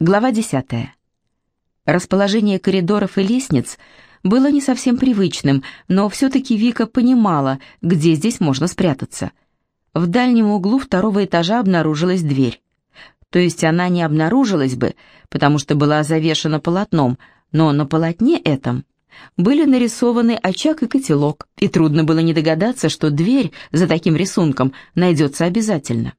Глава 10. Расположение коридоров и лестниц было не совсем привычным, но все-таки Вика понимала, где здесь можно спрятаться. В дальнем углу второго этажа обнаружилась дверь. То есть она не обнаружилась бы, потому что была завешена полотном, но на полотне этом были нарисованы очаг и котелок, и трудно было не догадаться, что дверь за таким рисунком найдется обязательно.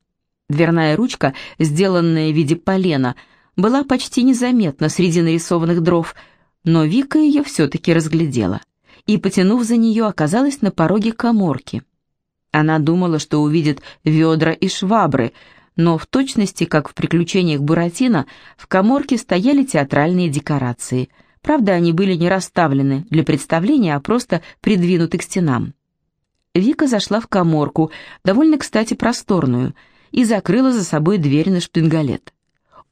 Дверная ручка, сделанная в виде полена, была почти незаметна среди нарисованных дров, но Вика ее все-таки разглядела и, потянув за нее, оказалась на пороге коморки. Она думала, что увидит ведра и швабры, но в точности, как в «Приключениях Буратино», в коморке стояли театральные декорации. Правда, они были не расставлены для представления, а просто придвинуты к стенам. Вика зашла в коморку, довольно, кстати, просторную, и закрыла за собой дверь на шпингалет.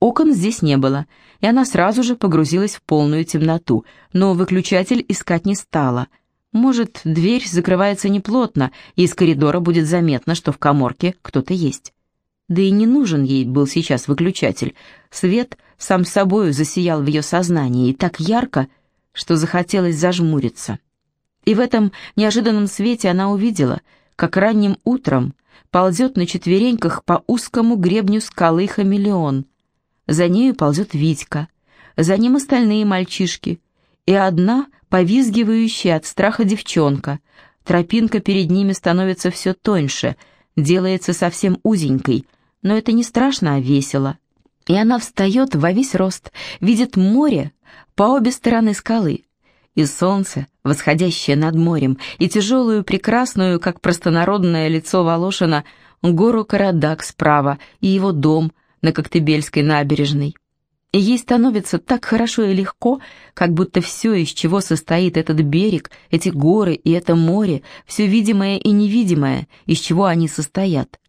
Окон здесь не было, и она сразу же погрузилась в полную темноту, но выключатель искать не стала. Может, дверь закрывается неплотно, и из коридора будет заметно, что в коморке кто-то есть. Да и не нужен ей был сейчас выключатель. Свет сам собою засиял в ее сознании и так ярко, что захотелось зажмуриться. И в этом неожиданном свете она увидела, как ранним утром ползет на четвереньках по узкому гребню скалы хамелеон — за нею ползет Витька, за ним остальные мальчишки, и одна, повизгивающая от страха девчонка. Тропинка перед ними становится все тоньше, делается совсем узенькой, но это не страшно, а весело. И она встает во весь рост, видит море по обе стороны скалы, и солнце, восходящее над морем, и тяжелую, прекрасную, как простонародное лицо Волошина, гору Карадак справа, и его дом — на Коктебельской набережной. И ей становится так хорошо и легко, как будто все, из чего состоит этот берег, эти горы и это море, все видимое и невидимое, из чего они состоят,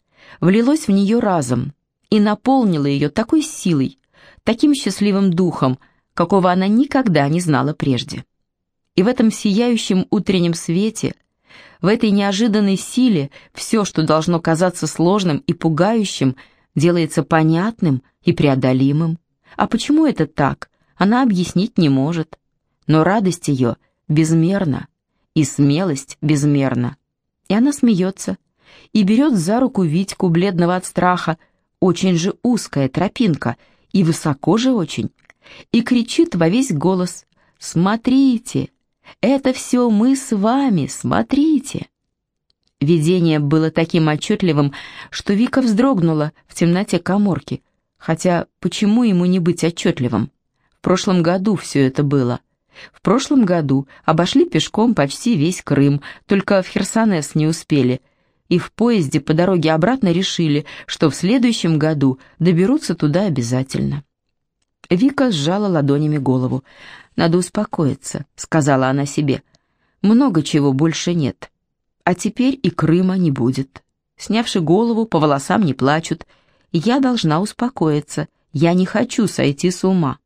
влилось в нее разом и наполнило ее такой силой, таким счастливым духом, какого она никогда не знала прежде. И в этом сияющем утреннем свете, в этой неожиданной силе, все, что должно казаться сложным и пугающим – делается понятным и преодолимым. А почему это так, она объяснить не может. Но радость ее безмерна, и смелость безмерна. И она смеется, и берет за руку Витьку, бледного от страха, очень же узкая тропинка, и высоко же очень, и кричит во весь голос «Смотрите! Это все мы с вами, смотрите!» Видение было таким отчетливым, что Вика вздрогнула в темноте коморки. Хотя почему ему не быть отчетливым? В прошлом году все это было. В прошлом году обошли пешком почти весь Крым, только в Херсонес не успели. И в поезде по дороге обратно решили, что в следующем году доберутся туда обязательно. Вика сжала ладонями голову. «Надо успокоиться», — сказала она себе. «Много чего больше нет». А теперь и Крыма не будет. Снявши голову, по волосам не плачут. Я должна успокоиться. Я не хочу сойти с ума.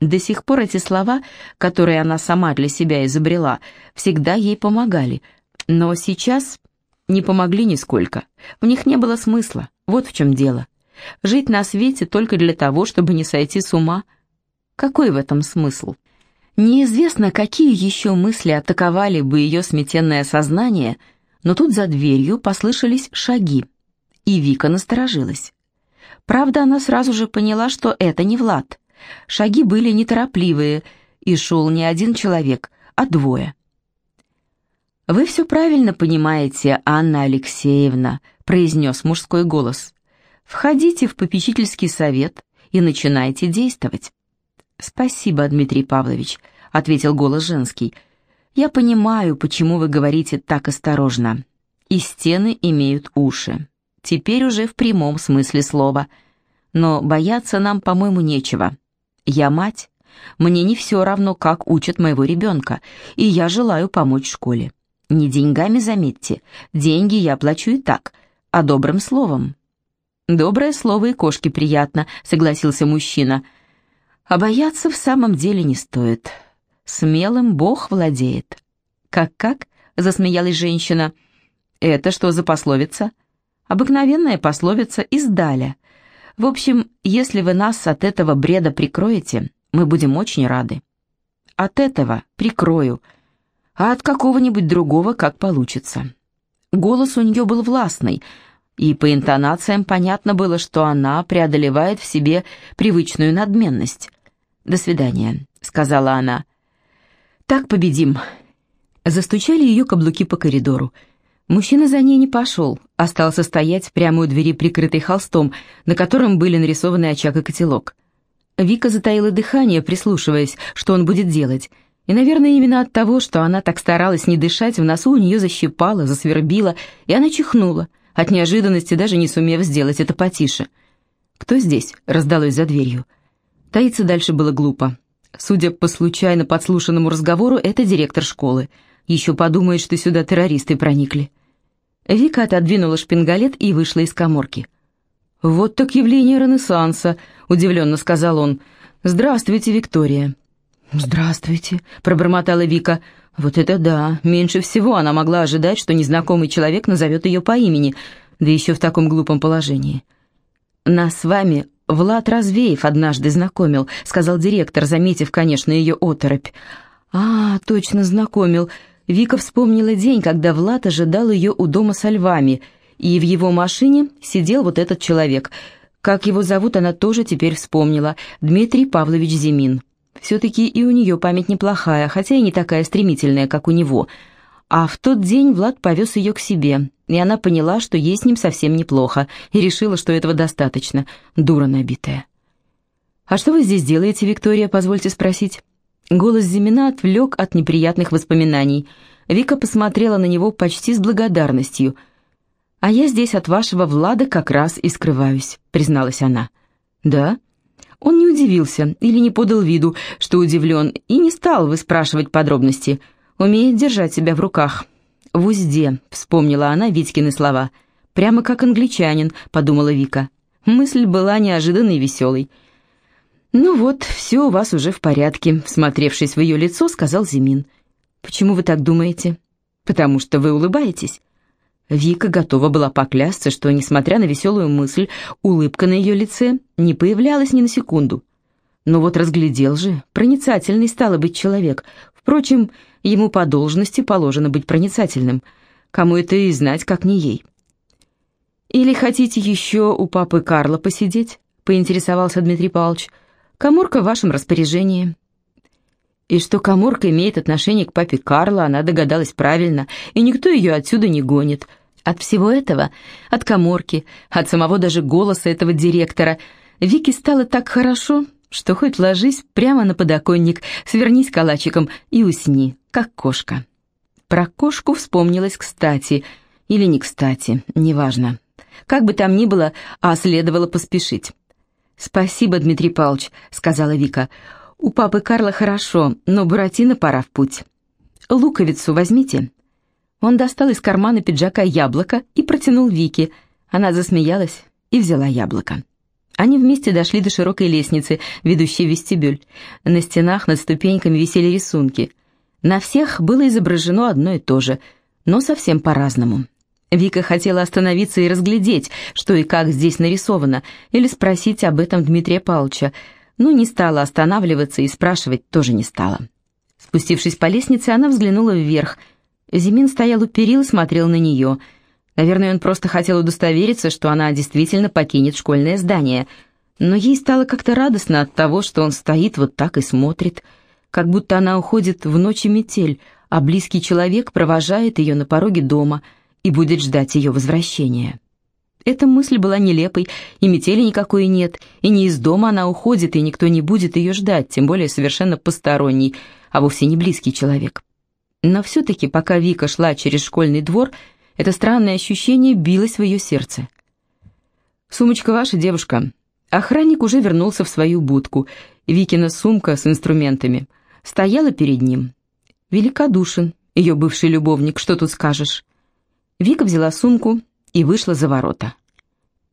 До сих пор эти слова, которые она сама для себя изобрела, всегда ей помогали. Но сейчас не помогли нисколько. В них не было смысла. Вот в чем дело. Жить на свете только для того, чтобы не сойти с ума. Какой в этом смысл? Неизвестно, какие еще мысли атаковали бы ее сметенное сознание, но тут за дверью послышались шаги, и Вика насторожилась. Правда, она сразу же поняла, что это не Влад. Шаги были неторопливые, и шел не один человек, а двое. «Вы все правильно понимаете, Анна Алексеевна», — произнес мужской голос. «Входите в попечительский совет и начинайте действовать». «Спасибо, Дмитрий Павлович», — ответил голос женский. «Я понимаю, почему вы говорите так осторожно. И стены имеют уши. Теперь уже в прямом смысле слова. Но бояться нам, по-моему, нечего. Я мать. Мне не все равно, как учат моего ребенка, и я желаю помочь школе. Не деньгами, заметьте. Деньги я плачу и так, а добрым словом». «Доброе слово и кошке приятно», — согласился мужчина. А бояться в самом деле не стоит. Смелым Бог владеет. «Как-как?» — засмеялась женщина. «Это что за пословица?» «Обыкновенная пословица из Даля. В общем, если вы нас от этого бреда прикроете, мы будем очень рады. От этого прикрою, а от какого-нибудь другого как получится. Голос у нее был властный, и по интонациям понятно было, что она преодолевает в себе привычную надменность. «До свидания», — сказала она. «Так победим». Застучали ее каблуки по коридору. Мужчина за ней не пошел, остался стоять прямо у двери, прикрытой холстом, на котором были нарисованы очаг и котелок. Вика затаила дыхание, прислушиваясь, что он будет делать. И, наверное, именно от того, что она так старалась не дышать, в носу у нее защипало, засвербило, и она чихнула, от неожиданности даже не сумев сделать это потише. «Кто здесь?» — раздалось за дверью. Таиться дальше было глупо. Судя по случайно подслушанному разговору, это директор школы — еще подумает, что сюда террористы проникли. Вика отодвинула шпингалет и вышла из коморки. «Вот так явление Ренессанса», — удивленно сказал он. «Здравствуйте, Виктория». «Здравствуйте», — пробормотала Вика. «Вот это да! Меньше всего она могла ожидать, что незнакомый человек назовет ее по имени, да еще в таком глупом положении». «Нас с вами Влад Развеев однажды знакомил», — сказал директор, заметив, конечно, ее оторопь. «А, точно знакомил. Вика вспомнила день, когда Влад ожидал ее у дома со львами, и в его машине сидел вот этот человек. Как его зовут, она тоже теперь вспомнила. Дмитрий Павлович Зимин. Все-таки и у нее память неплохая, хотя и не такая стремительная, как у него. А в тот день Влад повез ее к себе, и она поняла, что ей с ним совсем неплохо, и решила, что этого достаточно. Дура набитая. «А что вы здесь делаете, Виктория, позвольте спросить?» Голос Зимина отвлек от неприятных воспоминаний. Вика посмотрела на него почти с благодарностью. «А я здесь от вашего Влада как раз и скрываюсь», — призналась она. «Да?» Он не удивился или не подал виду, что удивлен, и не стал выспрашивать подробности. Умеет держать себя в руках. «В узде», — вспомнила она Витькины слова. «Прямо как англичанин», — подумала Вика. Мысль была неожиданной и веселой. «Ну вот, все у вас уже в порядке», — всмотревшись в ее лицо, сказал Зимин. «Почему вы так думаете?» «Потому что вы улыбаетесь». Вика готова была поклясться, что, несмотря на веселую мысль, улыбка на ее лице не появлялась ни на секунду. Но вот разглядел же, проницательный стало быть человек. Впрочем, ему по должности положено быть проницательным. Кому это и знать, как не ей. «Или хотите еще у папы Карла посидеть?» — поинтересовался Дмитрий Павлович. — Каморка в вашем распоряжении». И что Каморка имеет отношение к папе Карла, она догадалась правильно, и никто ее отсюда не гонит. От всего этого, от Каморки, от самого даже голоса этого директора, Вике стало так хорошо, что хоть ложись прямо на подоконник, свернись калачиком и усни, как кошка. Про кошку вспомнилось кстати, или не кстати, неважно. Как бы там ни было, а следовало поспешить. «Спасибо, Дмитрий Павлович», — сказала Вика. «У папы Карла хорошо, но Буратино пора в путь. Луковицу возьмите». Он достал из кармана пиджака яблоко и протянул Вике. Она засмеялась и взяла яблоко. Они вместе дошли до широкой лестницы, ведущей в вестибюль. На стенах над ступеньками висели рисунки. На всех было изображено одно и то же, но совсем по-разному. Вика хотела остановиться и разглядеть, что и как здесь нарисовано, или спросить об этом Дмитрия Павловича, но не стала останавливаться и спрашивать тоже не стала. Спустившись по лестнице, она взглянула вверх. Зимин стоял у перил и смотрел на нее. Наверное, он просто хотел удостовериться, что она действительно покинет школьное здание. Но ей стало как-то радостно от того, что он стоит вот так и смотрит, как будто она уходит в ночь и метель, а близкий человек провожает ее на пороге дома — и будет ждать ее возвращения. Эта мысль была нелепой, и метели никакой нет, и не из дома она уходит, и никто не будет ее ждать, тем более совершенно посторонний, а вовсе не близкий человек. Но все-таки, пока Вика шла через школьный двор, это странное ощущение билось в ее сердце. «Сумочка ваша, девушка». Охранник уже вернулся в свою будку. Викина сумка с инструментами стояла перед ним. Великодушен, ее бывший любовник, что тут скажешь. Вика взяла сумку и вышла за ворота.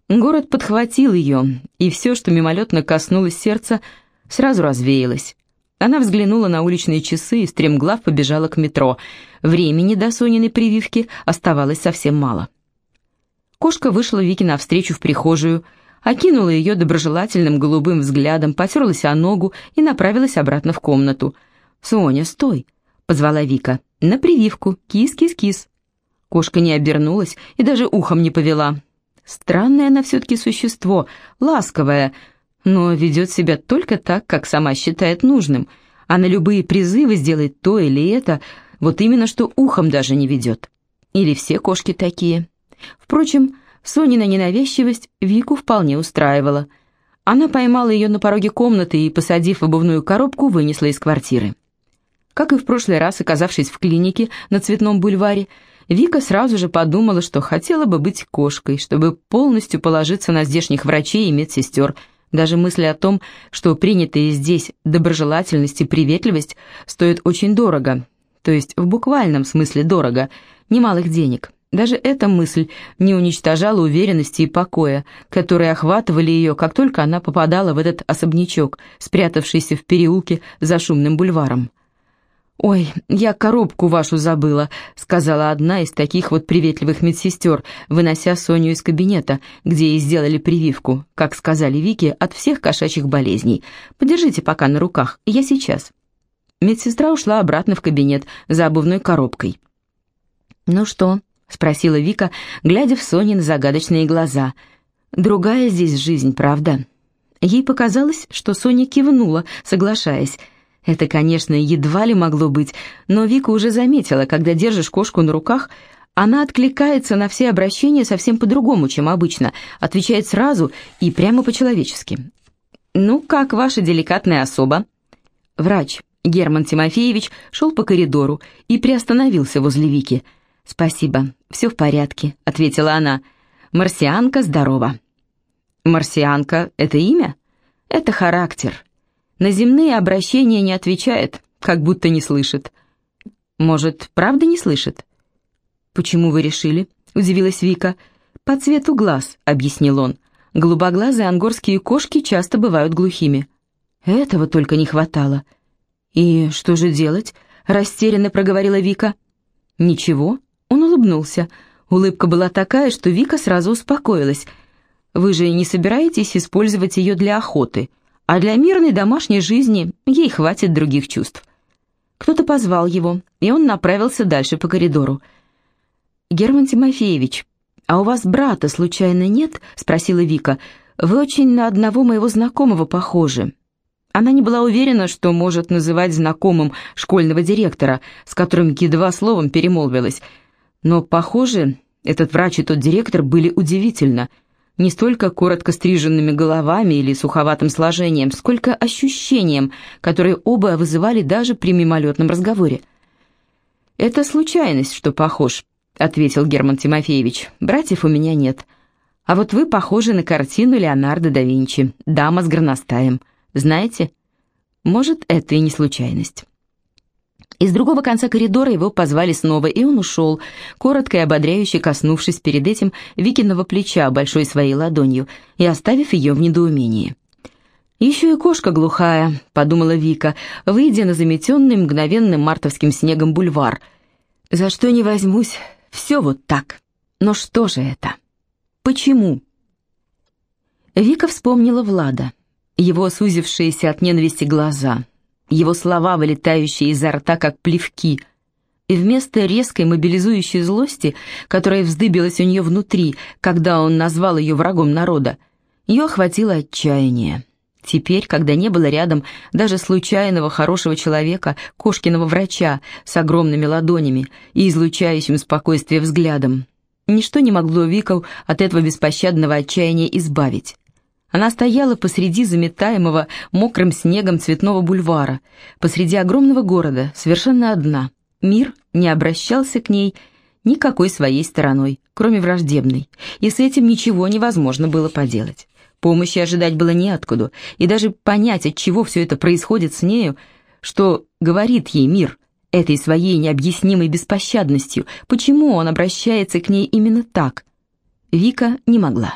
Город подхватил ее, и все, что мимолетно коснулось сердца, сразу развеялось. Она взглянула на уличные часы и стремглав побежала к метро. Времени до Сониной прививки оставалось совсем мало. Кошка вышла Вике навстречу в прихожую. окинула ее доброжелательным голубым взглядом, потерлась о ногу и направилась обратно в комнату. «Соня, стой!» — позвала Вика. «На прививку! Кис-кис-кис!» Кошка не обернулась и даже ухом не повела. Странное она все-таки существо, ласковое, но ведет себя только так, как сама считает нужным, а на любые призывы сделать то или это, вот именно что ухом даже не ведет. Или все кошки такие. Впрочем, Сонина ненавязчивость Вику вполне устраивала. Она поймала ее на пороге комнаты и, посадив обувную коробку, вынесла из квартиры. Как и в прошлый раз, оказавшись в клинике на Цветном бульваре, Вика сразу же подумала, что хотела бы быть кошкой, чтобы полностью положиться на здешних врачей и медсестер. Даже мысли о том, что принятые здесь доброжелательность и приветливость стоят очень дорого, то есть в буквальном смысле дорого, немалых денег. Даже эта мысль не уничтожала уверенности и покоя, которые охватывали ее, как только она попадала в этот особнячок, спрятавшийся в переулке за шумным бульваром. «Ой, я коробку вашу забыла», — сказала одна из таких вот приветливых медсестер, вынося Соню из кабинета, где ей сделали прививку, как сказали Вике, от всех кошачьих болезней. «Подержите пока на руках, я сейчас». Медсестра ушла обратно в кабинет за обувной коробкой. «Ну что?» — спросила Вика, глядя в Сонин загадочные глаза. «Другая здесь жизнь, правда?» Ей показалось, что Соня кивнула, соглашаясь, это, конечно, едва ли могло быть, но Вика уже заметила, когда держишь кошку на руках, она откликается на все обращения совсем по-другому, чем обычно, отвечает сразу и прямо по-человечески. «Ну, как ваша деликатная особа?» Врач Герман Тимофеевич шел по коридору и приостановился возле Вики. «Спасибо, все в порядке», — ответила она. «Марсианка здорова». «Марсианка — это имя?» «Это характер». На земные обращения не отвечает, как будто не слышит. Может, правда не слышит? Почему вы решили? Удивилась Вика. По цвету глаз, объяснил он. Голубоглазые ангорские кошки часто бывают глухими. Этого только не хватало. И что же делать? Растерянно проговорила Вика. Ничего, он улыбнулся. Улыбка была такая, что Вика сразу успокоилась. Вы же не собираетесь использовать ее для охоты? А для мирной домашней жизни ей хватит других чувств. Кто-то позвал его, и он направился дальше по коридору. «Герман Тимофеевич, а у вас брата случайно нет?» — спросила Вика. «Вы очень на одного моего знакомого похожи». Она не была уверена, что может называть знакомым школьного директора, с которым едва словом перемолвилась. Но, похоже, этот врач и тот директор были удивительно — не столько коротко стриженными головами или суховатым сложением, сколько ощущением, которое оба вызывали даже при мимолетном разговоре. «Это случайность, что похож», — ответил Герман Тимофеевич. «Братьев у меня нет. А вот вы похожи на картину Леонардо да Винчи «Дама с горностаем». Знаете? Может, это и не случайность». Из другого конца коридора его позвали снова, и он ушел, коротко и ободряюще коснувшись перед этим Викиного плеча большой своей ладонью и оставив ее в недоумении. «Еще и кошка глухая», — подумала Вика, выйдя на заметенный мгновенным мартовским снегом бульвар. «За что не возьмусь, все вот так. Но что же это? Почему?» Вика вспомнила Влада, его сузившиеся от ненависти глаза — его слова, вылетающие изо рта, как плевки. И вместо резкой мобилизующей злости, которая вздыбилась у нее внутри, когда он назвал ее врагом народа, ее охватило отчаяние. Теперь, когда не было рядом даже случайного хорошего человека, кошкиного врача с огромными ладонями и излучающим спокойствие взглядом, ничто не могло Вику от этого беспощадного отчаяния избавить. Она стояла посреди заметаемого мокрым снегом цветного бульвара, посреди огромного города, совершенно одна. Мир не обращался к ней никакой своей стороной, кроме враждебной, и с этим ничего невозможно было поделать. Помощи ожидать было неоткуда, и даже понять, от чего все это происходит с нею, что говорит ей мир этой своей необъяснимой беспощадностью, почему он обращается к ней именно так, Вика не могла.